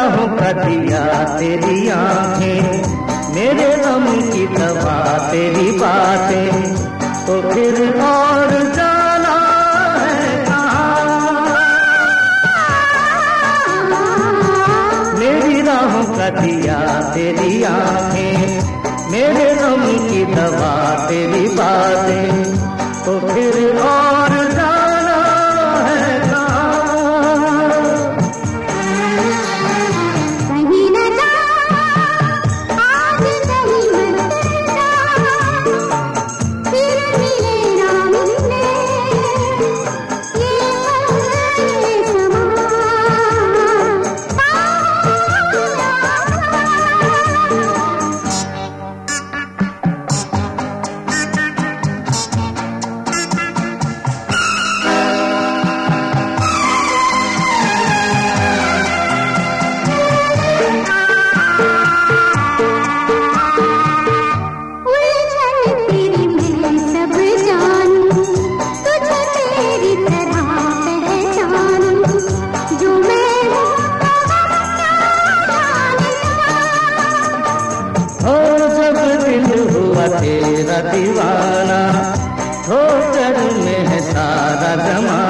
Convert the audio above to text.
का दिया तेरी आँखें, मेरे गम की दवा तेरी बातें। तो फिर और है दिया तेरी आँखें, मेरे गम की दवा तेरी बातें। तो फिर तेरा दीवाना ठोकर में है सारा जमाना